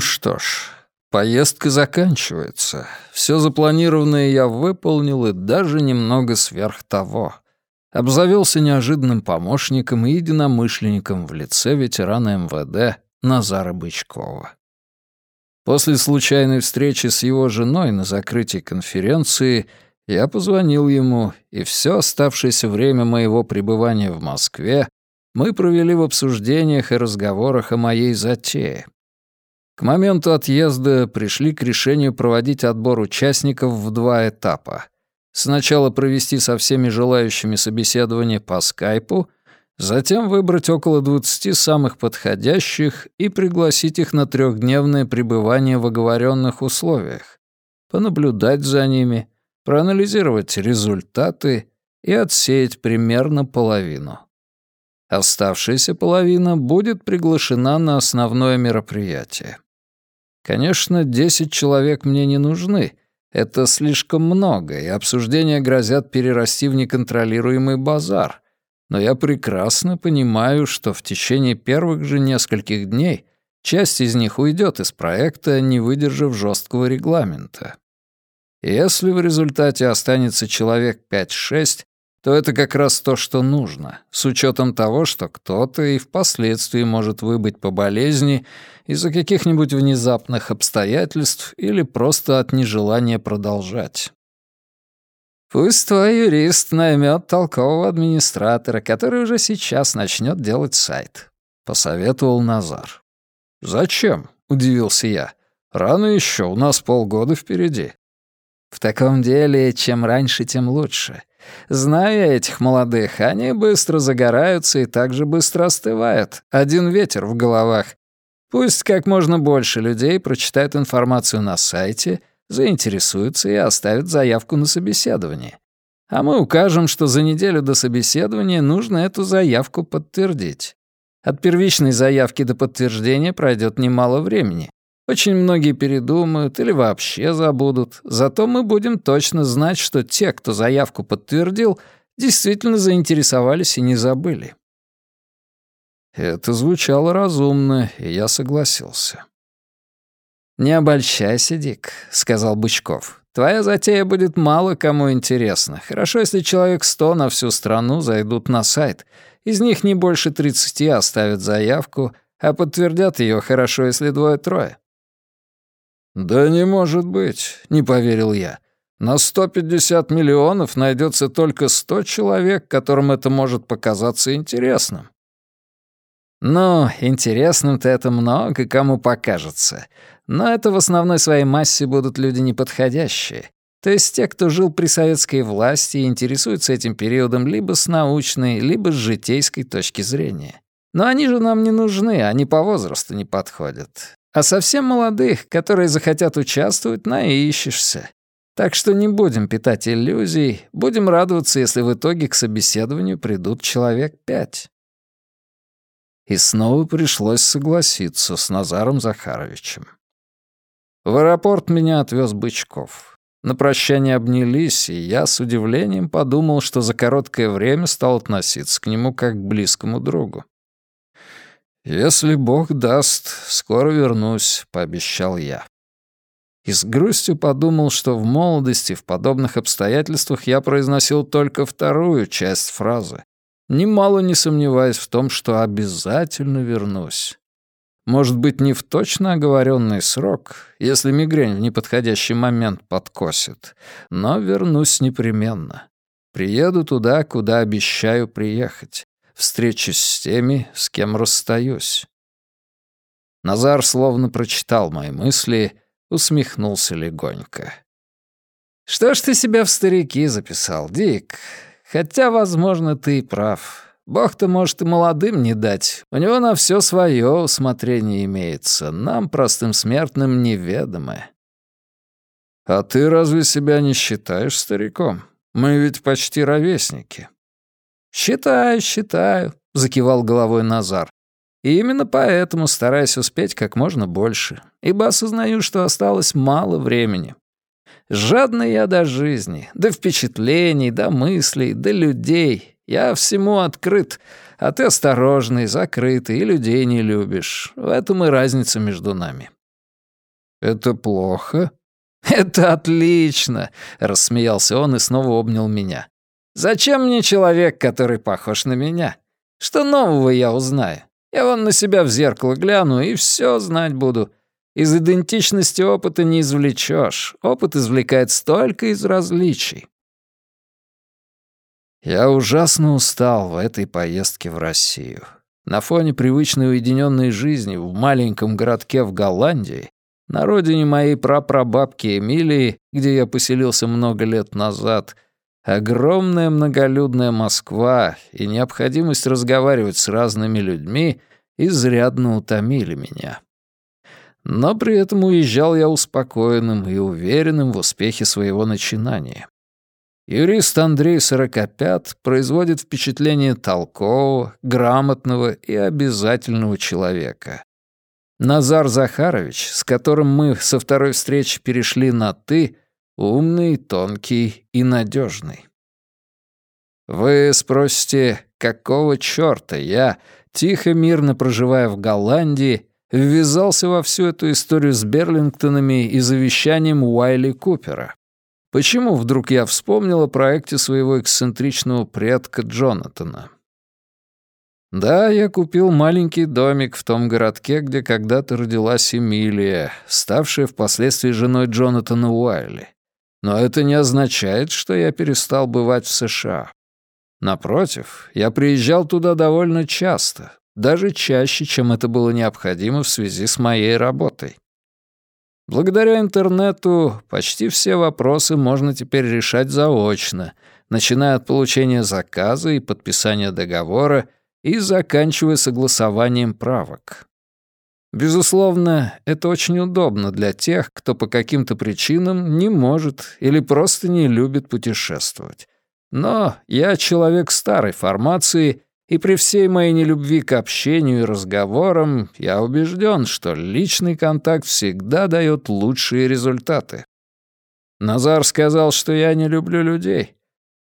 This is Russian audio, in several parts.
Ну что ж, поездка заканчивается. Все запланированное я выполнил и даже немного сверх того. Обзавелся неожиданным помощником и единомышленником в лице ветерана МВД Назара Бычкова. После случайной встречи с его женой на закрытии конференции я позвонил ему, и все оставшееся время моего пребывания в Москве мы провели в обсуждениях и разговорах о моей затее. К моменту отъезда пришли к решению проводить отбор участников в два этапа. Сначала провести со всеми желающими собеседование по скайпу — Затем выбрать около 20 самых подходящих и пригласить их на трехдневное пребывание в оговоренных условиях, понаблюдать за ними, проанализировать результаты и отсеять примерно половину. Оставшаяся половина будет приглашена на основное мероприятие. Конечно, 10 человек мне не нужны. Это слишком много, и обсуждения грозят перерасти в неконтролируемый базар — но я прекрасно понимаю, что в течение первых же нескольких дней часть из них уйдет из проекта, не выдержав жесткого регламента. Если в результате останется человек 5-6, то это как раз то, что нужно, с учетом того, что кто-то и впоследствии может выбыть по болезни из-за каких-нибудь внезапных обстоятельств или просто от нежелания продолжать. Пусть твой юрист наймет толкового администратора, который уже сейчас начнет делать сайт», — посоветовал Назар. «Зачем?» — удивился я. «Рано еще, у нас полгода впереди». «В таком деле, чем раньше, тем лучше. Знаю этих молодых, они быстро загораются и также быстро остывают. Один ветер в головах. Пусть как можно больше людей прочитают информацию на сайте — заинтересуются и оставят заявку на собеседование. А мы укажем, что за неделю до собеседования нужно эту заявку подтвердить. От первичной заявки до подтверждения пройдет немало времени. Очень многие передумают или вообще забудут. Зато мы будем точно знать, что те, кто заявку подтвердил, действительно заинтересовались и не забыли. Это звучало разумно, и я согласился. «Не обольщайся, Дик», — сказал Бычков. «Твоя затея будет мало кому интересна. Хорошо, если человек сто на всю страну зайдут на сайт. Из них не больше тридцати оставят заявку, а подтвердят ее хорошо, если двое-трое». «Да не может быть», — не поверил я. «На 150 миллионов найдется только 100 человек, которым это может показаться интересным». «Ну, интересным-то это много кому покажется. Но это в основной своей массе будут люди неподходящие. То есть те, кто жил при советской власти и интересуются этим периодом либо с научной, либо с житейской точки зрения. Но они же нам не нужны, они по возрасту не подходят. А совсем молодых, которые захотят участвовать, наищешься. Так что не будем питать иллюзий, будем радоваться, если в итоге к собеседованию придут человек пять. И снова пришлось согласиться с Назаром Захаровичем. В аэропорт меня отвез Бычков. На прощание обнялись, и я с удивлением подумал, что за короткое время стал относиться к нему как к близкому другу. «Если Бог даст, скоро вернусь», — пообещал я. И с грустью подумал, что в молодости в подобных обстоятельствах я произносил только вторую часть фразы, немало не сомневаясь в том, что обязательно вернусь. Может быть, не в точно оговоренный срок, если мигрень в неподходящий момент подкосит, но вернусь непременно. Приеду туда, куда обещаю приехать. Встречусь с теми, с кем расстаюсь. Назар словно прочитал мои мысли, усмехнулся легонько. «Что ж ты себя в старики записал, Дик? Хотя, возможно, ты и прав. Бог-то может и молодым не дать. У него на все свое усмотрение имеется. Нам, простым смертным, неведомое. А ты разве себя не считаешь стариком? Мы ведь почти ровесники. Считаю, считаю, закивал головой Назар. И именно поэтому стараюсь успеть как можно больше, ибо осознаю, что осталось мало времени. Жадный я до жизни, до впечатлений, до мыслей, до людей, я всему открыт, а ты осторожный, закрытый и людей не любишь. В этом и разница между нами. Это плохо? Это отлично, рассмеялся он и снова обнял меня. Зачем мне человек, который похож на меня? Что нового я узнаю? Я вон на себя в зеркало гляну и все знать буду. Из идентичности опыта не извлечешь. Опыт извлекает столько из различий. Я ужасно устал в этой поездке в Россию. На фоне привычной уединенной жизни в маленьком городке в Голландии, на родине моей прапрабабки Эмилии, где я поселился много лет назад, огромная многолюдная Москва и необходимость разговаривать с разными людьми изрядно утомили меня. Но при этом уезжал я успокоенным и уверенным в успехе своего начинания. Юрист Андрей Сорокопят производит впечатление толкового, грамотного и обязательного человека. Назар Захарович, с которым мы со второй встречи перешли на «ты», умный, тонкий и надежный. Вы спросите, какого чёрта я, тихо мирно проживая в Голландии, ввязался во всю эту историю с Берлингтонами и завещанием Уайли Купера? Почему вдруг я вспомнил о проекте своего эксцентричного предка Джонатана? Да, я купил маленький домик в том городке, где когда-то родилась Эмилия, ставшая впоследствии женой Джонатана Уайли. Но это не означает, что я перестал бывать в США. Напротив, я приезжал туда довольно часто, даже чаще, чем это было необходимо в связи с моей работой. Благодаря интернету почти все вопросы можно теперь решать заочно, начиная от получения заказа и подписания договора и заканчивая согласованием правок. Безусловно, это очень удобно для тех, кто по каким-то причинам не может или просто не любит путешествовать. Но я человек старой формации и при всей моей нелюбви к общению и разговорам я убежден, что личный контакт всегда дает лучшие результаты. Назар сказал, что я не люблю людей.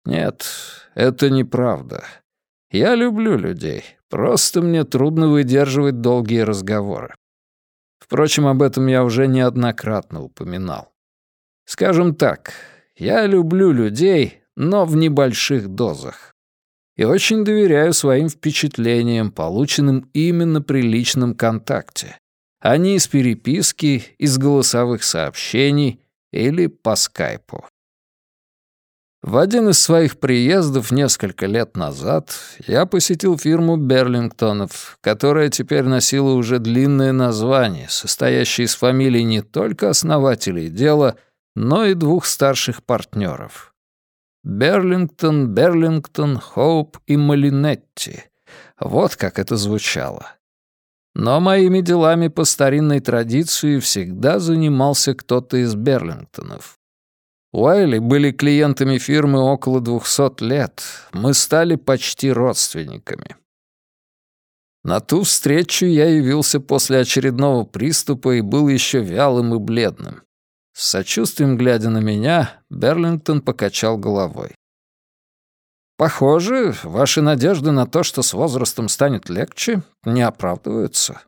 Нет, это неправда. Я люблю людей, просто мне трудно выдерживать долгие разговоры. Впрочем, об этом я уже неоднократно упоминал. Скажем так, я люблю людей, но в небольших дозах и очень доверяю своим впечатлениям, полученным именно при личном контакте, а не из переписки, из голосовых сообщений или по скайпу. В один из своих приездов несколько лет назад я посетил фирму Берлингтонов, которая теперь носила уже длинное название, состоящее из фамилий не только основателей дела, но и двух старших партнеров. Берлингтон, Берлингтон, Хоуп и Малинетти. Вот как это звучало. Но моими делами по старинной традиции всегда занимался кто-то из Берлингтонов. Уайли были клиентами фирмы около двухсот лет. Мы стали почти родственниками. На ту встречу я явился после очередного приступа и был еще вялым и бледным. С сочувствием глядя на меня, Берлингтон покачал головой. «Похоже, ваши надежды на то, что с возрастом станет легче, не оправдываются».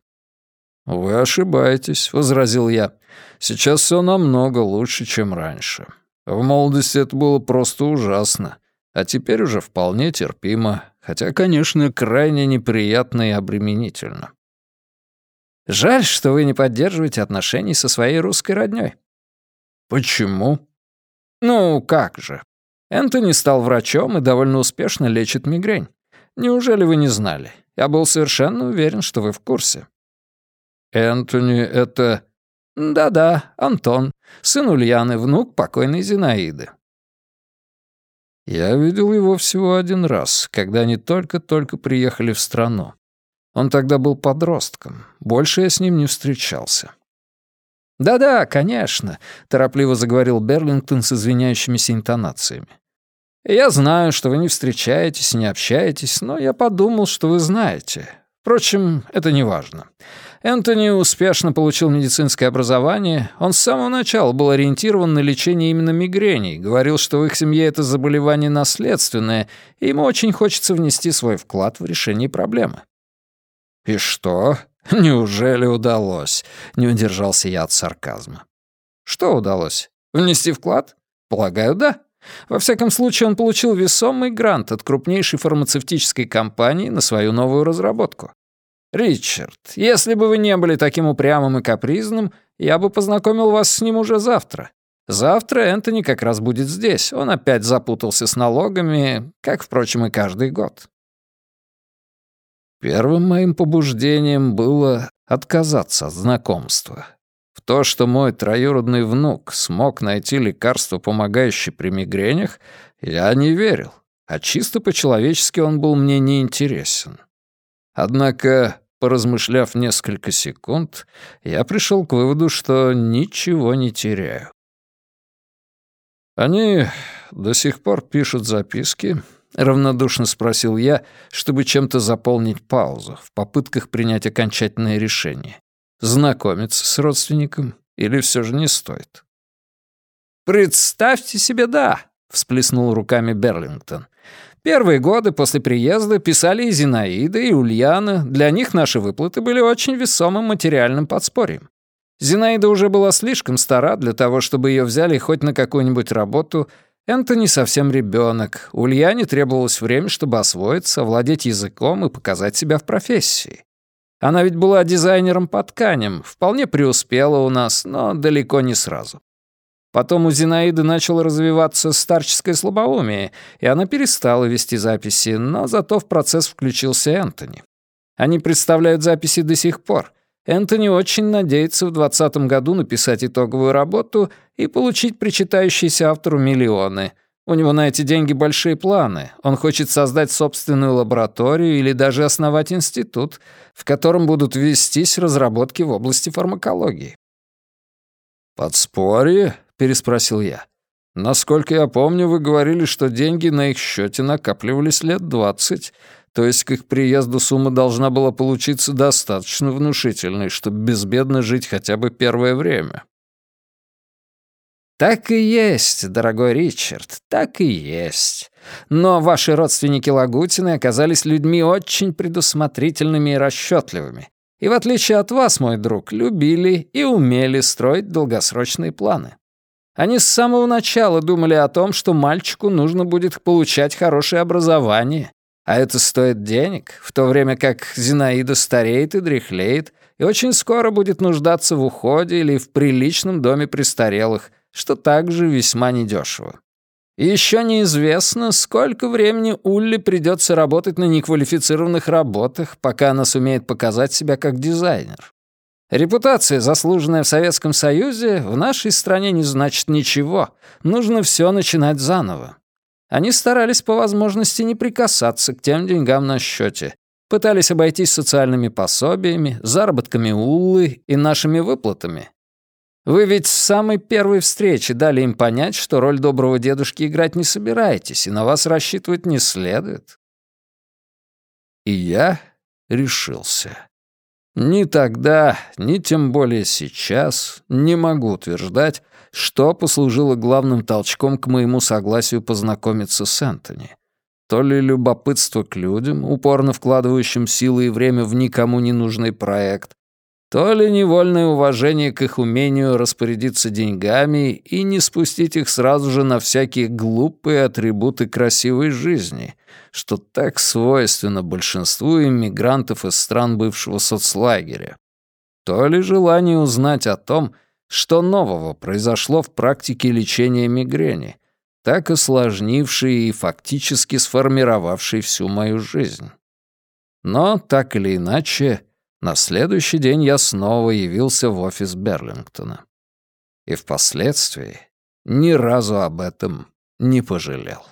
«Вы ошибаетесь», — возразил я. «Сейчас все намного лучше, чем раньше. В молодости это было просто ужасно, а теперь уже вполне терпимо, хотя, конечно, крайне неприятно и обременительно». «Жаль, что вы не поддерживаете отношений со своей русской роднёй. «Почему?» «Ну, как же. Энтони стал врачом и довольно успешно лечит мигрень. Неужели вы не знали? Я был совершенно уверен, что вы в курсе». «Энтони — это...» «Да-да, Антон, сын Ульяны, внук покойной Зинаиды». Я видел его всего один раз, когда они только-только приехали в страну. Он тогда был подростком, больше я с ним не встречался. «Да-да, конечно», — торопливо заговорил Берлингтон с извиняющимися интонациями. «Я знаю, что вы не встречаетесь, не общаетесь, но я подумал, что вы знаете. Впрочем, это не важно. Энтони успешно получил медицинское образование. Он с самого начала был ориентирован на лечение именно мигрени, говорил, что в их семье это заболевание наследственное, и ему очень хочется внести свой вклад в решение проблемы. «И что? Неужели удалось? Не удержался я от сарказма. Что удалось? Внести вклад? Полагаю, да. Во всяком случае, он получил весомый грант от крупнейшей фармацевтической компании на свою новую разработку. «Ричард, если бы вы не были таким упрямым и капризным, я бы познакомил вас с ним уже завтра. Завтра Энтони как раз будет здесь. Он опять запутался с налогами, как, впрочем, и каждый год». Первым моим побуждением было отказаться от знакомства. В то, что мой троюродный внук смог найти лекарство, помогающее при мигренях, я не верил, а чисто по-человечески он был мне неинтересен. Однако, поразмышляв несколько секунд, я пришел к выводу, что ничего не теряю. Они до сих пор пишут записки, — равнодушно спросил я, чтобы чем-то заполнить паузу в попытках принять окончательное решение. Знакомиться с родственником или все же не стоит? «Представьте себе, да!» — всплеснул руками Берлингтон. «Первые годы после приезда писали и Зинаида, и Ульяна. Для них наши выплаты были очень весомым материальным подспорьем. Зинаида уже была слишком стара для того, чтобы ее взяли хоть на какую-нибудь работу — Энтони совсем ребенок. Ульяне требовалось время, чтобы освоиться, овладеть языком и показать себя в профессии. Она ведь была дизайнером по тканям, вполне преуспела у нас, но далеко не сразу. Потом у Зинаиды начало развиваться старческое слабоумие, и она перестала вести записи, но зато в процесс включился Энтони. Они представляют записи до сих пор, Энтони очень надеется в 2020 году написать итоговую работу и получить причитающиеся автору миллионы. У него на эти деньги большие планы. Он хочет создать собственную лабораторию или даже основать институт, в котором будут вестись разработки в области фармакологии. «Подспорье?» — переспросил я. «Насколько я помню, вы говорили, что деньги на их счете накапливались лет двадцать, то есть к их приезду сумма должна была получиться достаточно внушительной, чтобы безбедно жить хотя бы первое время. «Так и есть, дорогой Ричард, так и есть. Но ваши родственники Лагутины оказались людьми очень предусмотрительными и расчетливыми. И в отличие от вас, мой друг, любили и умели строить долгосрочные планы. Они с самого начала думали о том, что мальчику нужно будет получать хорошее образование, а это стоит денег, в то время как Зинаида стареет и дряхлеет, и очень скоро будет нуждаться в уходе или в приличном доме престарелых, что также весьма недешево. И еще неизвестно, сколько времени Улли придется работать на неквалифицированных работах, пока она сумеет показать себя как дизайнер. Репутация, заслуженная в Советском Союзе, в нашей стране не значит ничего. Нужно все начинать заново. Они старались по возможности не прикасаться к тем деньгам на счете, пытались обойтись социальными пособиями, заработками Уллы и нашими выплатами. Вы ведь с самой первой встречи дали им понять, что роль доброго дедушки играть не собираетесь, и на вас рассчитывать не следует. И я решился. Ни тогда, ни тем более сейчас не могу утверждать, что послужило главным толчком к моему согласию познакомиться с Энтони. То ли любопытство к людям, упорно вкладывающим силы и время в никому не нужный проект, то ли невольное уважение к их умению распорядиться деньгами и не спустить их сразу же на всякие глупые атрибуты красивой жизни, что так свойственно большинству иммигрантов из стран бывшего соцлагеря, то ли желание узнать о том, что нового произошло в практике лечения мигрени, так осложнившей и фактически сформировавшей всю мою жизнь? Но, так или иначе, на следующий день я снова явился в офис Берлингтона. И впоследствии ни разу об этом не пожалел.